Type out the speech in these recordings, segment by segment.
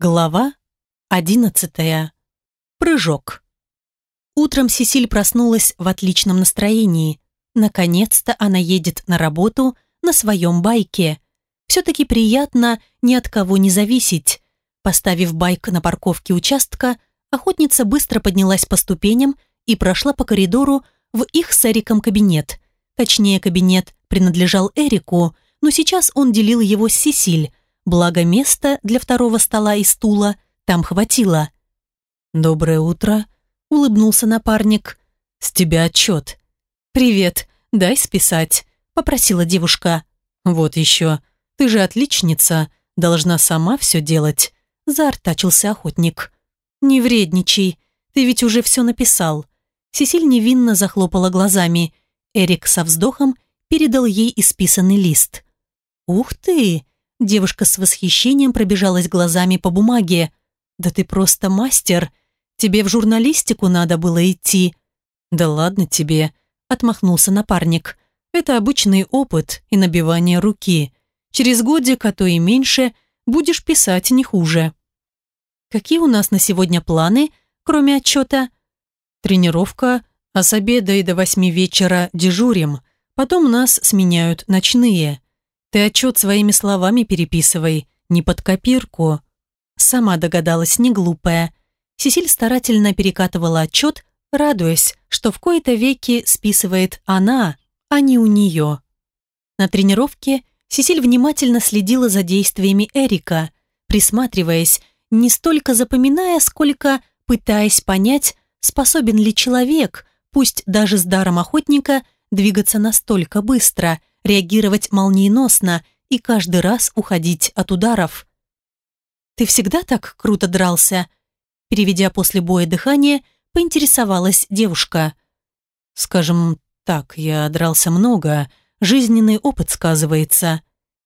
Глава одиннадцатая. Прыжок. Утром Сесиль проснулась в отличном настроении. Наконец-то она едет на работу на своем байке. Все-таки приятно ни от кого не зависеть. Поставив байк на парковке участка, охотница быстро поднялась по ступеням и прошла по коридору в их с Эриком кабинет. Точнее, кабинет принадлежал Эрику, но сейчас он делил его с Сесиль, Благо места для второго стола и стула там хватило. «Доброе утро», — улыбнулся напарник. «С тебя отчет». «Привет, дай списать», — попросила девушка. «Вот еще. Ты же отличница, должна сама все делать», — заортачился охотник. «Не вредничай, ты ведь уже все написал». Сесиль невинно захлопала глазами. Эрик со вздохом передал ей исписанный лист. «Ух ты!» Девушка с восхищением пробежалась глазами по бумаге. «Да ты просто мастер! Тебе в журналистику надо было идти!» «Да ладно тебе!» – отмахнулся напарник. «Это обычный опыт и набивание руки. Через годик, а то и меньше, будешь писать не хуже». «Какие у нас на сегодня планы, кроме отчета?» «Тренировка, а с обеда и до восьми вечера дежурим. Потом нас сменяют ночные. Ты отчет своими словами переписывай, не под копирку. Сама догадалась, не глупая. Сесиль старательно перекатывала отчет, радуясь, что в кои-то веки списывает она, а не у нее. На тренировке Сесиль внимательно следила за действиями Эрика, присматриваясь, не столько запоминая, сколько пытаясь понять, способен ли человек, пусть даже с даром охотника, двигаться настолько быстро, реагировать молниеносно и каждый раз уходить от ударов. «Ты всегда так круто дрался?» Переведя после боя дыхание, поинтересовалась девушка. «Скажем так, я дрался много, жизненный опыт сказывается».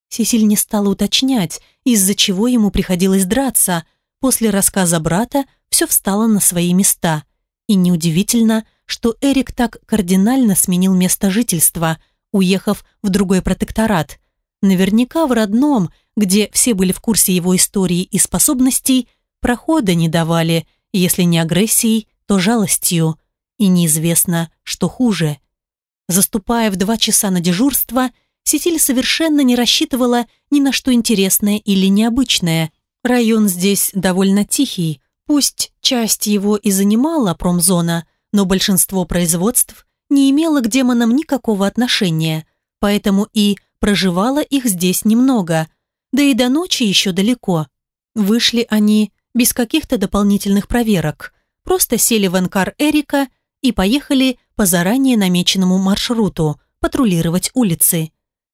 Сесиль не стала уточнять, из-за чего ему приходилось драться. После рассказа брата все встало на свои места. И неудивительно, что Эрик так кардинально сменил место жительства – уехав в другой протекторат. Наверняка в родном, где все были в курсе его истории и способностей, прохода не давали, если не агрессией, то жалостью. И неизвестно, что хуже. Заступая в два часа на дежурство, Сетиль совершенно не рассчитывала ни на что интересное или необычное. Район здесь довольно тихий, пусть часть его и занимала промзона, но большинство производств не имела к демонам никакого отношения, поэтому и проживала их здесь немного, да и до ночи еще далеко. Вышли они без каких-то дополнительных проверок, просто сели в анкар Эрика и поехали по заранее намеченному маршруту патрулировать улицы.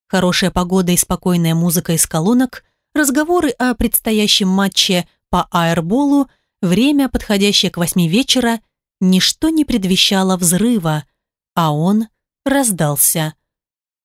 Хорошая погода и спокойная музыка из колонок, разговоры о предстоящем матче по аэрболу, время, подходящее к восьми вечера, ничто не предвещало взрыва, а он раздался.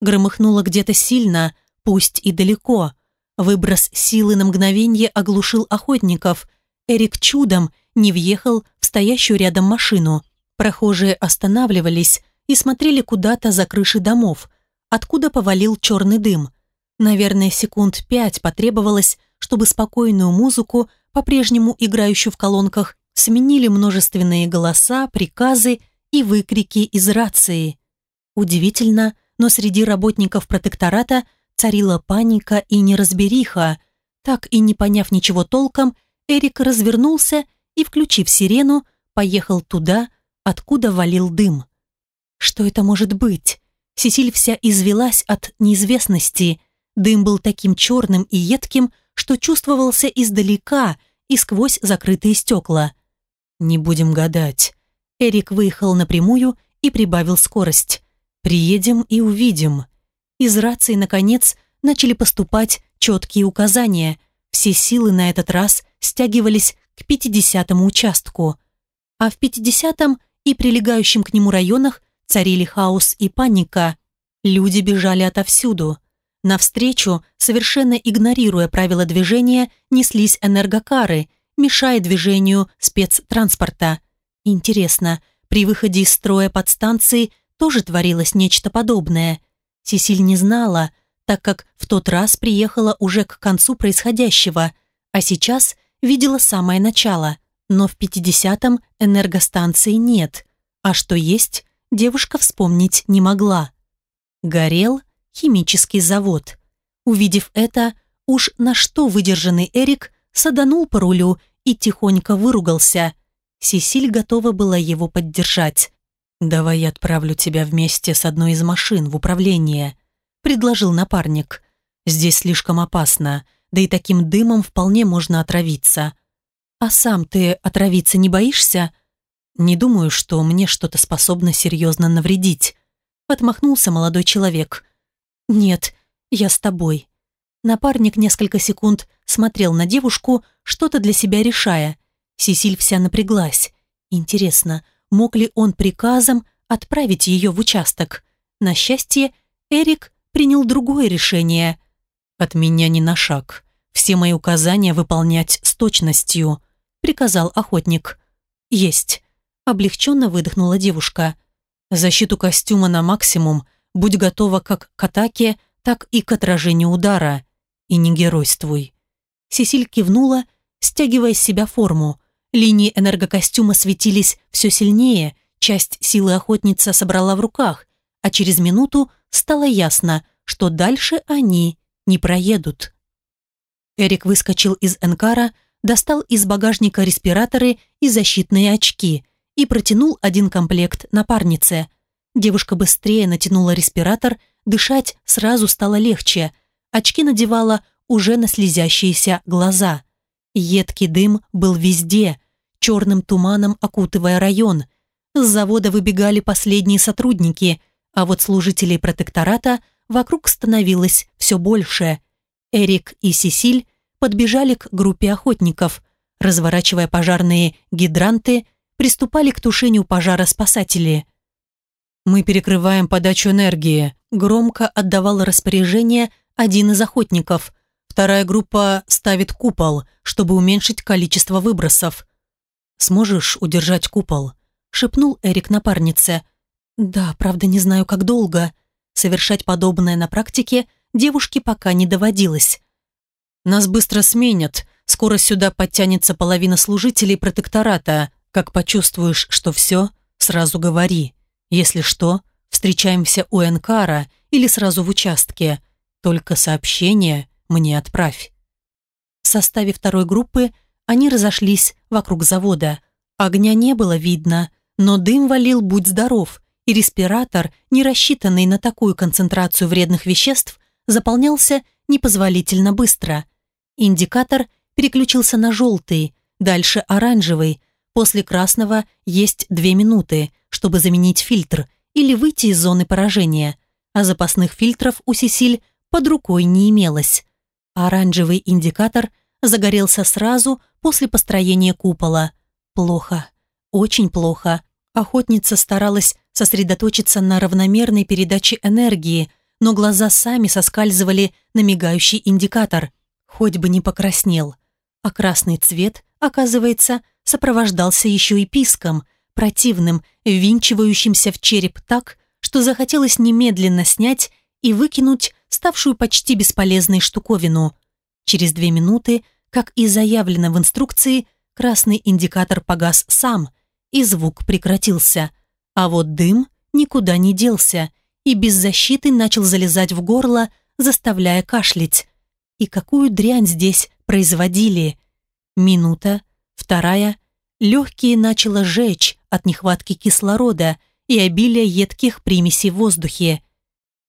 Громыхнуло где-то сильно, пусть и далеко. Выброс силы на мгновение оглушил охотников. Эрик чудом не въехал в стоящую рядом машину. Прохожие останавливались и смотрели куда-то за крыши домов, откуда повалил черный дым. Наверное, секунд пять потребовалось, чтобы спокойную музыку, по-прежнему играющую в колонках, сменили множественные голоса, приказы и выкрики из рации. Удивительно, но среди работников протектората царила паника и неразбериха. Так и не поняв ничего толком, Эрик развернулся и, включив сирену, поехал туда, откуда валил дым. Что это может быть? Сесиль вся извелась от неизвестности. Дым был таким черным и едким, что чувствовался издалека и сквозь закрытые стекла. «Не будем гадать», Эрик выехал напрямую и прибавил скорость. «Приедем и увидим». Из рации, наконец, начали поступать четкие указания. Все силы на этот раз стягивались к 50-му участку. А в 50-м и прилегающим к нему районах царили хаос и паника. Люди бежали отовсюду. Навстречу, совершенно игнорируя правила движения, неслись энергокары, мешая движению спецтранспорта. Интересно, при выходе из строя подстанции тоже творилось нечто подобное. Сесиль не знала, так как в тот раз приехала уже к концу происходящего, а сейчас видела самое начало, но в 50-м энергостанции нет, а что есть, девушка вспомнить не могла. Горел химический завод. Увидев это, уж на что выдержанный Эрик саданул по рулю и тихонько выругался. Сесиль готова была его поддержать. «Давай я отправлю тебя вместе с одной из машин в управление», — предложил напарник. «Здесь слишком опасно, да и таким дымом вполне можно отравиться». «А сам ты отравиться не боишься?» «Не думаю, что мне что-то способно серьезно навредить», — отмахнулся молодой человек. «Нет, я с тобой». Напарник несколько секунд смотрел на девушку, что-то для себя решая. Сесиль вся напряглась. Интересно, мог ли он приказом отправить ее в участок? На счастье, Эрик принял другое решение. «От меня не на шаг. Все мои указания выполнять с точностью», — приказал охотник. «Есть». Облегченно выдохнула девушка. «Защиту костюма на максимум. Будь готова как к атаке, так и к отражению удара. И не геройствуй». Сесиль кивнула, стягивая с себя форму. Линии энергокостюма светились все сильнее, часть силы охотница собрала в руках, а через минуту стало ясно, что дальше они не проедут. Эрик выскочил из Энкара, достал из багажника респираторы и защитные очки и протянул один комплект напарнице. Девушка быстрее натянула респиратор, дышать сразу стало легче. Очки надевала уже на слезящиеся глаза. Едкий дым был везде, черным туманом окутывая район. С завода выбегали последние сотрудники, а вот служителей протектората вокруг становилось все больше. Эрик и Сесиль подбежали к группе охотников, разворачивая пожарные гидранты, приступали к тушению пожара спасатели. «Мы перекрываем подачу энергии», громко отдавал распоряжение один из охотников. Вторая группа ставит купол, чтобы уменьшить количество выбросов. «Сможешь удержать купол?» — шепнул Эрик напарнице. «Да, правда, не знаю, как долго». Совершать подобное на практике девушке пока не доводилось. «Нас быстро сменят. Скоро сюда подтянется половина служителей протектората. Как почувствуешь, что все, сразу говори. Если что, встречаемся у Энкара или сразу в участке. Только сообщение мне отправь». В составе второй группы они разошлись вокруг завода. Огня не было видно, но дым валил будь здоров, и респиратор, не рассчитанный на такую концентрацию вредных веществ, заполнялся непозволительно быстро. Индикатор переключился на желтый, дальше оранжевый. После красного есть две минуты, чтобы заменить фильтр или выйти из зоны поражения, а запасных фильтров у Сесиль под рукой не имелось. Оранжевый индикатор загорелся сразу после построения купола. Плохо. Очень плохо. Охотница старалась сосредоточиться на равномерной передаче энергии, но глаза сами соскальзывали на мигающий индикатор. Хоть бы не покраснел. А красный цвет, оказывается, сопровождался еще и писком, противным, ввинчивающимся в череп так, что захотелось немедленно снять и выкинуть ставшую почти бесполезной штуковину. Через две минуты, как и заявлено в инструкции, красный индикатор погас сам, и звук прекратился. А вот дым никуда не делся и без защиты начал залезать в горло, заставляя кашлять. И какую дрянь здесь производили? Минута, вторая, легкие начало жечь от нехватки кислорода и обилия едких примесей в воздухе.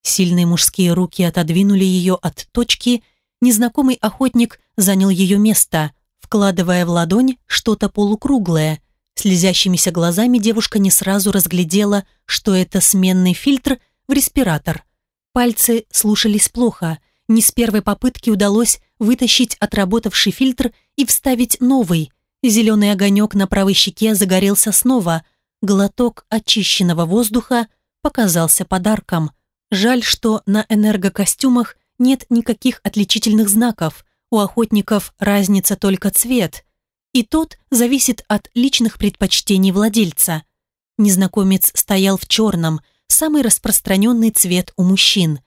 Сильные мужские руки отодвинули ее от точки, незнакомый охотник занял ее место, вкладывая в ладонь что-то полукруглое. Слезящимися глазами девушка не сразу разглядела, что это сменный фильтр в респиратор. Пальцы слушались плохо, не с первой попытки удалось вытащить отработавший фильтр и вставить новый. Зеленый огонек на правой щеке загорелся снова. Глоток очищенного воздуха показался подарком. Жаль, что на энергокостюмах нет никаких отличительных знаков. У охотников разница только цвет. И тот зависит от личных предпочтений владельца. Незнакомец стоял в черном, самый распространенный цвет у мужчин.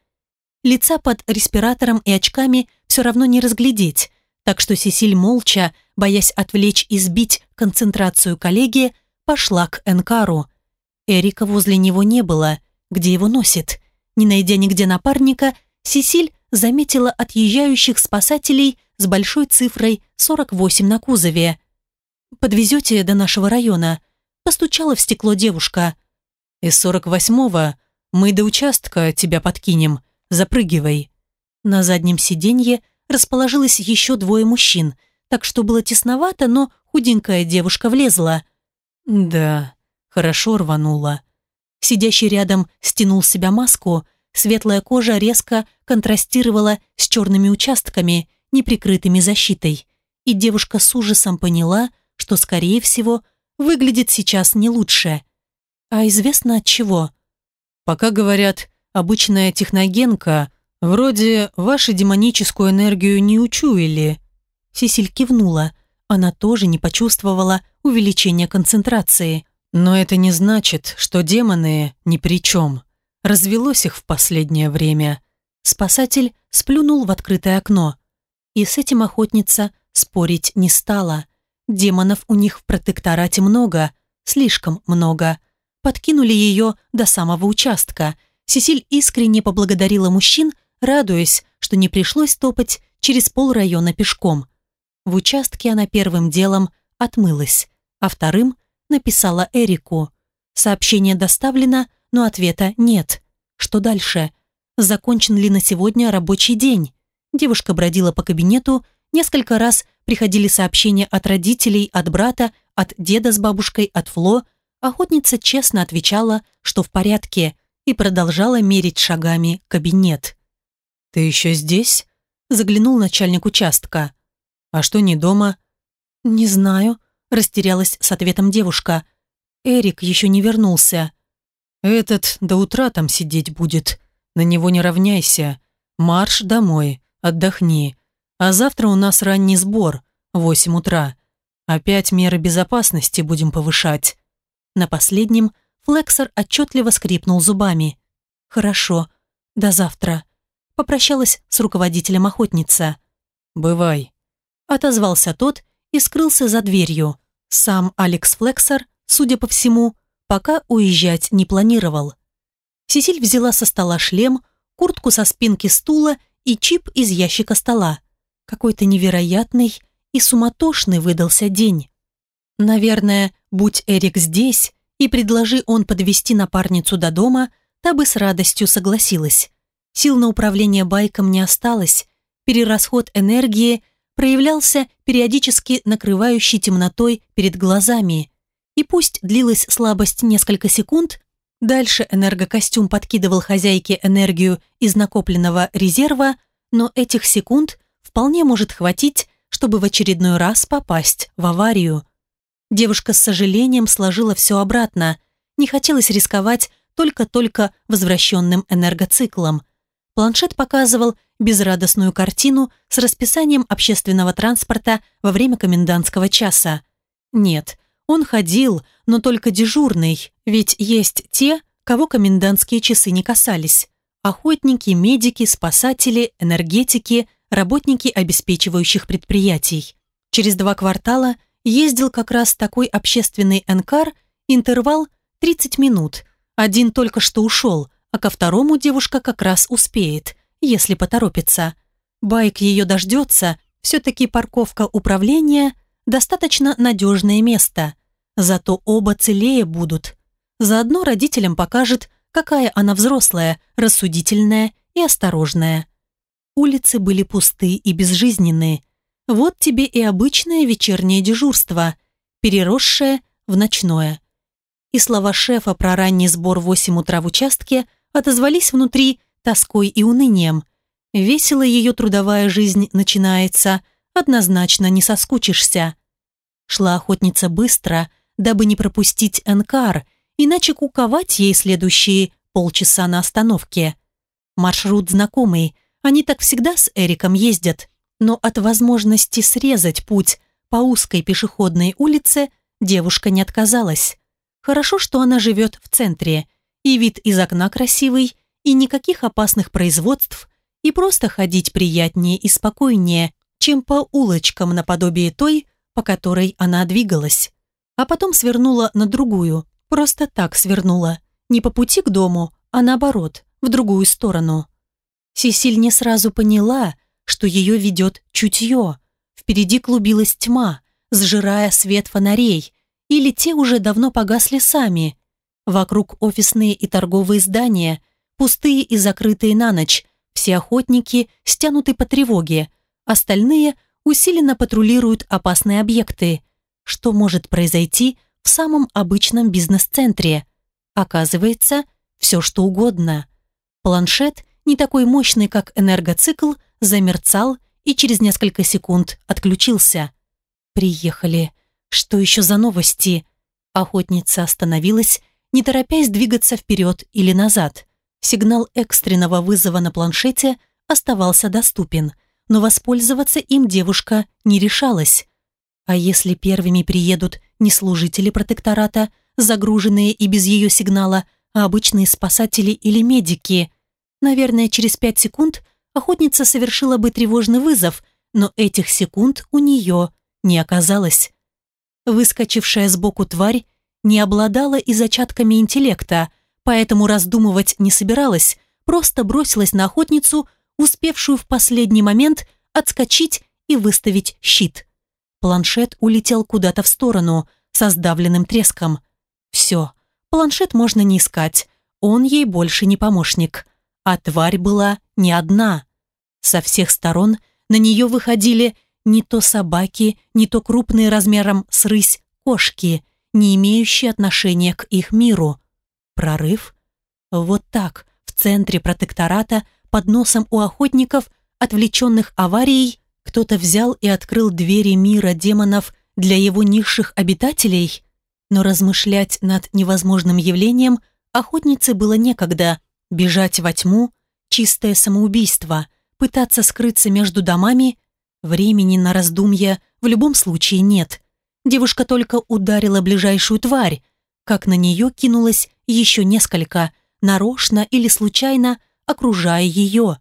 Лица под респиратором и очками все равно не разглядеть, так что Сесиль молча, боясь отвлечь и сбить концентрацию коллеги, пошла к Энкару. Эрика возле него не было. Где его носит? Не найдя нигде напарника, Сесиль заметила отъезжающих спасателей с большой цифрой 48 на кузове. «Подвезете до нашего района?» Постучала в стекло девушка. «Из 48-го мы до участка тебя подкинем. Запрыгивай». На заднем сиденье расположилось еще двое мужчин, так что было тесновато, но худенькая девушка влезла. Да, хорошо рванула. Сидящий рядом стянул с себя маску, светлая кожа резко контрастировала с черными участками, неприкрытыми защитой, и девушка с ужасом поняла, что, скорее всего, выглядит сейчас не лучше. А известно от чего? Пока говорят, обычная техногенка, вроде вашу демоническую энергию не учуяли. Сесиль кивнула. Она тоже не почувствовала увеличения концентрации. Но это не значит, что демоны ни при чем. Развелось их в последнее время. Спасатель сплюнул в открытое окно. И с этим охотница спорить не стала. Демонов у них в протекторате много, слишком много. Подкинули ее до самого участка. Сесиль искренне поблагодарила мужчин, радуясь, что не пришлось топать через полрайона пешком. В участке она первым делом отмылась, а вторым написала Эрику. Сообщение доставлено, но ответа нет. Что дальше? Закончен ли на сегодня рабочий день? Девушка бродила по кабинету, несколько раз приходили сообщения от родителей, от брата, от деда с бабушкой, от Фло. Охотница честно отвечала, что в порядке, и продолжала мерить шагами кабинет. «Ты еще здесь?» – заглянул начальник участка. «А что не дома?» «Не знаю», – растерялась с ответом девушка. «Эрик еще не вернулся». «Этот до утра там сидеть будет. На него не равняйся. Марш домой, отдохни. А завтра у нас ранний сбор, 8 утра. Опять меры безопасности будем повышать». На последнем Флексор отчетливо скрипнул зубами. «Хорошо, до завтра». Попрощалась с руководителем охотница. «Бывай», — отозвался тот и скрылся за дверью. Сам Алекс Флексор, судя по всему, пока уезжать не планировал. Сесиль взяла со стола шлем, куртку со спинки стула и чип из ящика стола. Какой-то невероятный и суматошный выдался день. Наверное, будь Эрик здесь, и предложи он подвести напарницу до дома, та бы с радостью согласилась. Сил на управление байком не осталось, перерасход энергии проявлялся периодически накрывающей темнотой перед глазами. И пусть длилась слабость несколько секунд, дальше энергокостюм подкидывал хозяйке энергию из накопленного резерва, но этих секунд вполне может хватить, чтобы в очередной раз попасть в аварию. Девушка с сожалением сложила все обратно. Не хотелось рисковать только-только возвращенным энергоциклом. Планшет показывал безрадостную картину с расписанием общественного транспорта во время комендантского часа. Нет, он ходил, но только дежурный, ведь есть те, кого комендантские часы не касались. Охотники, медики, спасатели, энергетики, работники обеспечивающих предприятий. Через два квартала ездил как раз такой общественный энкар, интервал 30 минут. Один только что ушел, а ко второму девушка как раз успеет, если поторопится. Байк ее дождется, все-таки парковка управления – достаточно надежное место. Зато оба целее будут. Заодно родителям покажет, какая она взрослая, рассудительная и осторожная. Улицы были пусты и безжизненные. Вот тебе и обычное вечернее дежурство, переросшее в ночное. И слова шефа про ранний сбор в 8 утра в участке отозвались внутри тоской и унынием. Весело ее трудовая жизнь начинается, однозначно не соскучишься. Шла охотница быстро, дабы не пропустить Энкар, иначе куковать ей следующие полчаса на остановке. Маршрут знакомый – они так всегда с Эриком ездят, но от возможности срезать путь по узкой пешеходной улице девушка не отказалась. Хорошо, что она живет в центре, и вид из окна красивый, и никаких опасных производств, и просто ходить приятнее и спокойнее, чем по улочкам наподобие той, по которой она двигалась. А потом свернула на другую, просто так свернула. Не по пути к дому, а наоборот, в другую сторону. Сесиль не сразу поняла, что ее ведет чутье. Впереди клубилась тьма, сжирая свет фонарей, или те уже давно погасли сами. Вокруг офисные и торговые здания, пустые и закрытые на ночь, все охотники стянуты по тревоге, остальные усиленно патрулируют опасные объекты. Что может произойти в самом обычном бизнес-центре? Оказывается, все что угодно. Планшет, не такой мощный, как энергоцикл, замерцал и через несколько секунд отключился. «Приехали. Что еще за новости?» Охотница остановилась, не торопясь двигаться вперед или назад. Сигнал экстренного вызова на планшете оставался доступен, но воспользоваться им девушка не решалась. А если первыми приедут не служители протектората, загруженные и без ее сигнала, а обычные спасатели или медики? Наверное, через пять секунд охотница совершила бы тревожный вызов, но этих секунд у нее не оказалось. Выскочившая сбоку тварь не обладала и зачатками интеллекта, поэтому раздумывать не собиралась, просто бросилась на охотницу, успевшую в последний момент отскочить и выставить щит. Планшет улетел куда-то в сторону, со сдавленным треском. Все, планшет можно не искать, он ей больше не помощник. А тварь была не одна. Со всех сторон на нее выходили не то собаки, не то крупные размером с рысь кошки, не имеющие отношения к их миру. Прорыв? Вот так, в центре протектората, под носом у охотников, отвлеченных аварией, кто-то взял и открыл двери мира демонов для его низших обитателей? Но размышлять над невозможным явлением охотнице было некогда. Бежать во тьму – чистое самоубийство, пытаться скрыться между домами – времени на раздумья в любом случае нет. Девушка только ударила ближайшую тварь, как на нее кинулось еще несколько, нарочно или случайно окружая ее.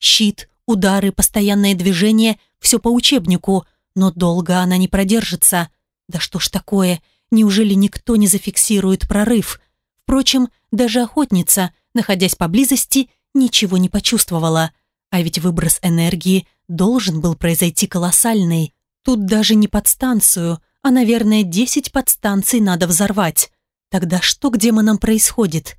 Щит, удары, постоянное движение – все по учебнику, но долго она не продержится. Да что ж такое, неужели никто не зафиксирует прорыв? Впрочем, даже охотница, находясь поблизости, ничего не почувствовала. А ведь выброс энергии должен был произойти колоссальный. Тут даже не подстанцию, а, наверное, 10 подстанций надо взорвать. Тогда что к демонам происходит?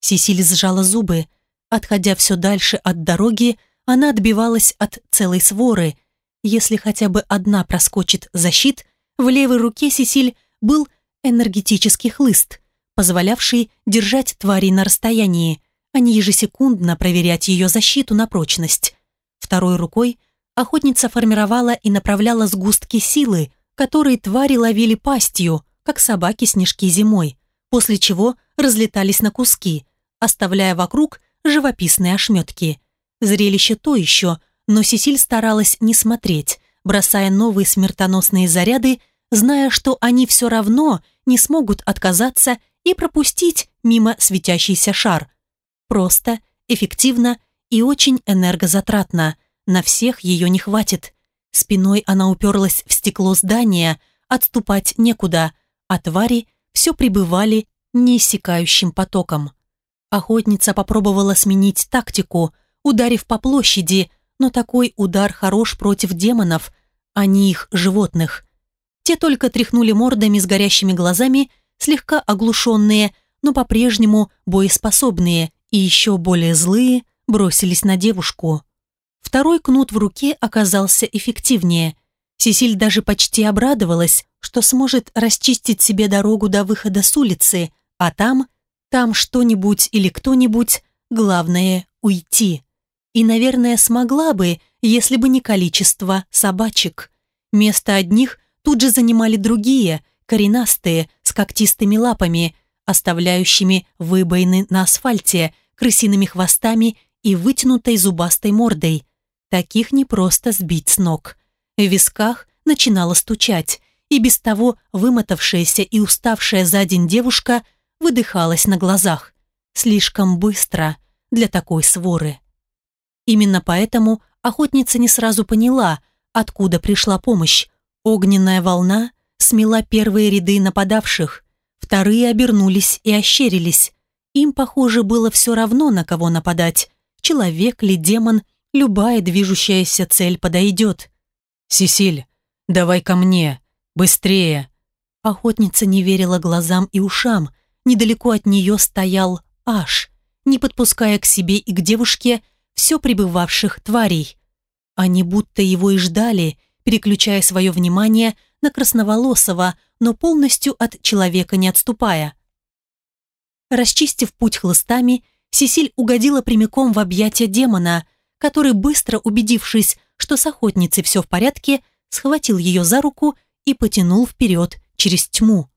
Сесиль сжала зубы. Отходя все дальше от дороги, она отбивалась от целой своры. Если хотя бы одна проскочит защит, в левой руке Сесиль был энергетический хлыст, позволявший держать твари на расстоянии, а не ежесекундно проверять ее защиту на прочность. Второй рукой охотница формировала и направляла сгустки силы, которые твари ловили пастью, как собаки-снежки зимой, после чего разлетались на куски, оставляя вокруг живописные ошметки. Зрелище то еще, но Сесиль старалась не смотреть, бросая новые смертоносные заряды, зная, что они все равно не смогут отказаться и пропустить мимо светящийся шар. Просто, эффективно и очень энергозатратно. На всех ее не хватит. Спиной она уперлась в стекло здания, отступать некуда, а твари все прибывали неиссякающим потоком. Охотница попробовала сменить тактику, ударив по площади, но такой удар хорош против демонов, а не их животных. Те только тряхнули мордами с горящими глазами, слегка оглушенные, но по-прежнему боеспособные и еще более злые бросились на девушку. Второй кнут в руке оказался эффективнее. Сесиль даже почти обрадовалась, что сможет расчистить себе дорогу до выхода с улицы, а там, там что-нибудь или кто-нибудь, главное – уйти. И, наверное, смогла бы, если бы не количество собачек. Место одних тут же занимали другие, коренастые, с когтистыми лапами, оставляющими выбоины на асфальте, крысиными хвостами и вытянутой зубастой мордой. Таких не просто сбить с ног. В висках начинало стучать, и без того вымотавшаяся и уставшая за день девушка выдыхалась на глазах. Слишком быстро для такой своры. Именно поэтому охотница не сразу поняла, откуда пришла помощь. Огненная волна смела первые ряды нападавших, вторые обернулись и ощерились. Им, похоже, было все равно, на кого нападать. Человек ли, демон, любая движущаяся цель подойдет. «Сесиль, давай ко мне, быстрее!» Охотница не верила глазам и ушам. Недалеко от нее стоял Аш, не подпуская к себе и к девушке все пребывавших тварей. Они будто его и ждали, переключая свое внимание на красноволосого, но полностью от человека не отступая. Расчистив путь хлыстами, Сесиль угодила прямиком в объятия демона, который, быстро убедившись, что с охотницей все в порядке, схватил ее за руку и потянул вперед через тьму.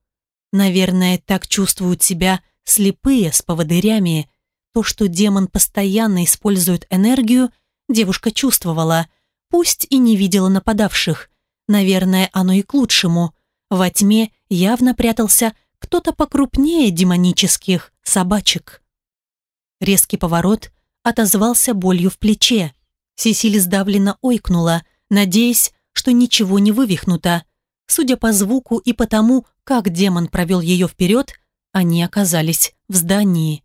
Наверное, так чувствуют себя слепые с поводырями. То, что демон постоянно использует энергию, девушка чувствовала, пусть и не видела нападавших. Наверное, оно и к лучшему. Во тьме явно прятался кто-то покрупнее демонических собачек. Резкий поворот отозвался болью в плече. Сесиль сдавленно ойкнула, надеясь, что ничего не вывихнуто. Судя по звуку и по тому, как демон провел ее вперед, они оказались в здании.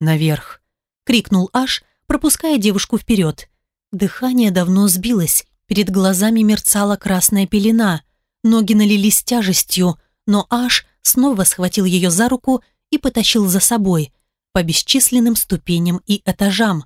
«Наверх!» — крикнул Аш, пропуская девушку вперед. Дыхание давно сбилось, перед глазами мерцала красная пелена, ноги налились тяжестью, но Аш снова схватил ее за руку и потащил за собой, по бесчисленным ступеням и этажам,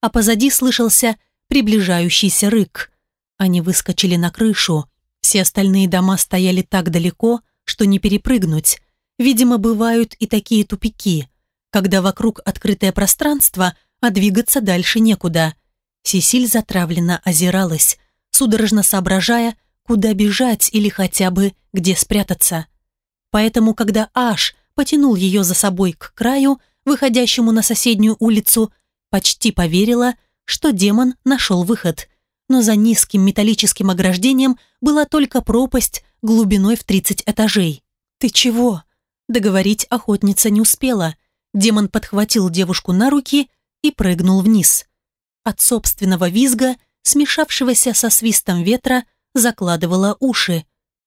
а позади слышался приближающийся рык. Они выскочили на крышу, все остальные дома стояли так далеко, что не перепрыгнуть. Видимо, бывают и такие тупики, когда вокруг открытое пространство, а двигаться дальше некуда. Сесиль затравленно озиралась, судорожно соображая, куда бежать или хотя бы где спрятаться. Поэтому, когда Аш потянул ее за собой к краю, выходящему на соседнюю улицу, почти поверила, что демон нашел выход. Но за низким металлическим ограждением была только пропасть глубиной в 30 этажей. «Ты чего?» Договорить охотница не успела. Демон подхватил девушку на руки и прыгнул вниз. От собственного визга, смешавшегося со свистом ветра, закладывала уши.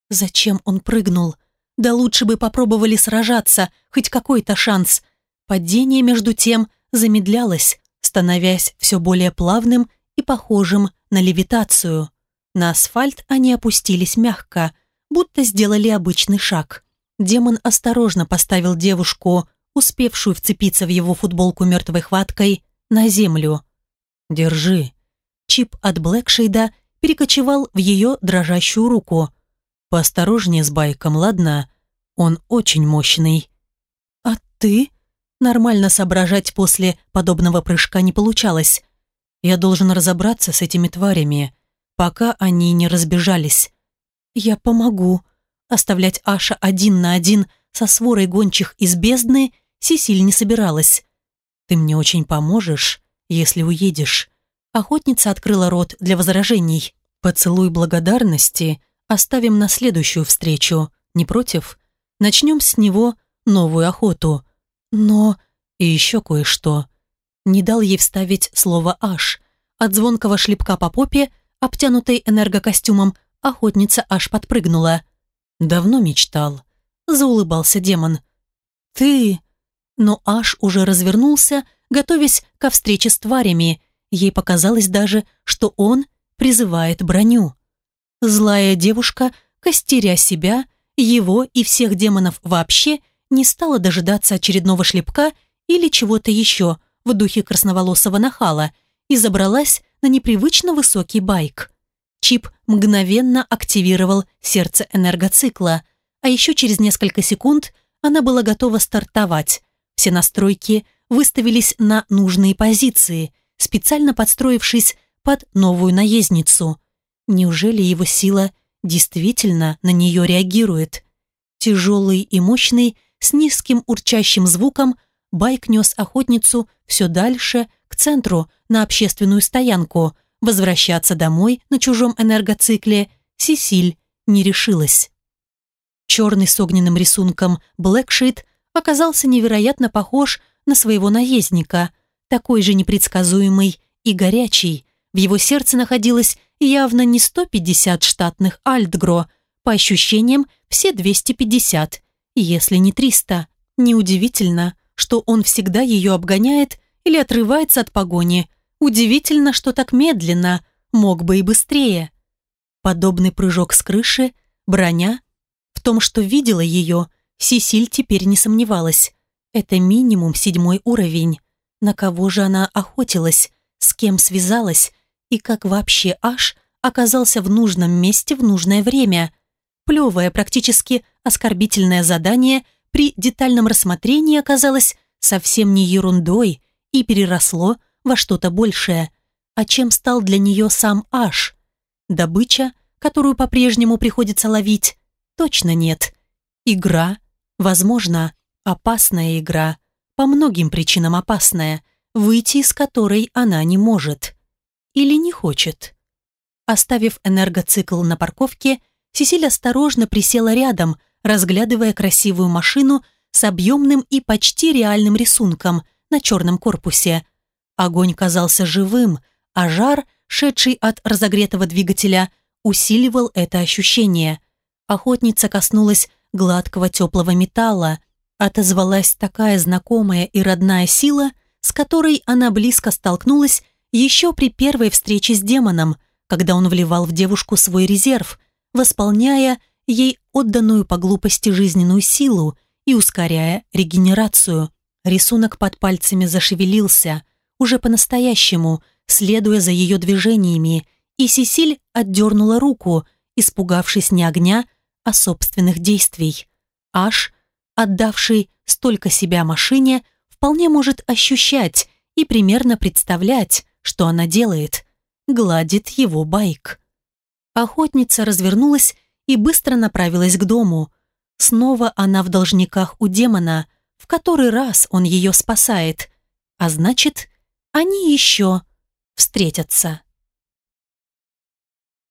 Зачем он прыгнул? Да лучше бы попробовали сражаться, хоть какой-то шанс. Падение, между тем, замедлялось, становясь все более плавным и похожим на левитацию. На асфальт они опустились мягко, будто сделали обычный шаг. Демон осторожно поставил девушку, успевшую вцепиться в его футболку мертвой хваткой, на землю. «Держи». Чип от Блэкшейда перекочевал в ее дрожащую руку. Поосторожнее с байком, ладно? Он очень мощный. А ты? Нормально соображать после подобного прыжка не получалось. Я должен разобраться с этими тварями, пока они не разбежались. Я помогу. Оставлять Аша один на один со сворой гончих из бездны Сисиль не собиралась. Ты мне очень поможешь, если уедешь. Охотница открыла рот для возражений. Поцелуй благодарности оставим на следующую встречу, не против? Начнем с него новую охоту. Но... И еще кое-что. Не дал ей вставить слово «аж». От звонкого шлепка по попе, обтянутой энергокостюмом, охотница аж подпрыгнула. «Давно мечтал», — заулыбался демон. «Ты...» Но аж уже развернулся, готовясь ко встрече с тварями. Ей показалось даже, что он призывает броню. Злая девушка, костеря себя, его и всех демонов вообще, не стала дожидаться очередного шлепка или чего-то еще в духе красноволосого нахала и забралась на непривычно высокий байк. Чип мгновенно активировал сердце энергоцикла, а еще через несколько секунд она была готова стартовать. Все настройки выставились на нужные позиции, специально подстроившись под новую наездницу. Неужели его сила действительно на нее реагирует? Тяжелый и мощный, с низким урчащим звуком, байк нес охотницу все дальше, к центру, на общественную стоянку. Возвращаться домой на чужом энергоцикле Сисиль не решилась. Черный с огненным рисунком Блэкшит оказался невероятно похож на своего наездника, такой же непредсказуемый и горячий. В его сердце находилось явно не 150 штатных Альтгро, по ощущениям, все 250, если не 300. Неудивительно, что он всегда ее обгоняет или отрывается от погони. Удивительно, что так медленно, мог бы и быстрее. Подобный прыжок с крыши, броня. В том, что видела ее, Сисиль теперь не сомневалась. Это минимум седьмой уровень. На кого же она охотилась, с кем связалась и как вообще аж оказался в нужном месте в нужное время. Плевое, практически оскорбительное задание при детальном рассмотрении оказалось совсем не ерундой и переросло во что-то большее. А чем стал для нее сам аж? Добыча, которую по-прежнему приходится ловить? Точно нет. Игра? Возможно, опасная игра. По многим причинам опасная, выйти из которой она не может. Или не хочет. Оставив энергоцикл на парковке, Сесиль осторожно присела рядом, разглядывая красивую машину с объемным и почти реальным рисунком на черном корпусе. Огонь казался живым, а жар, шедший от разогретого двигателя, усиливал это ощущение. Охотница коснулась гладкого теплого металла, отозвалась такая знакомая и родная сила, с которой она близко столкнулась еще при первой встрече с демоном, когда он вливал в девушку свой резерв, восполняя ей отданную по глупости жизненную силу и ускоряя регенерацию. Рисунок под пальцами зашевелился, уже по-настоящему, следуя за ее движениями, и Сесиль отдернула руку, испугавшись не огня, а собственных действий. Аш, отдавший столько себя машине, вполне может ощущать и примерно представлять, что она делает. Гладит его байк. Охотница развернулась и быстро направилась к дому. Снова она в должниках у демона, в который раз он ее спасает. А значит, они еще встретятся.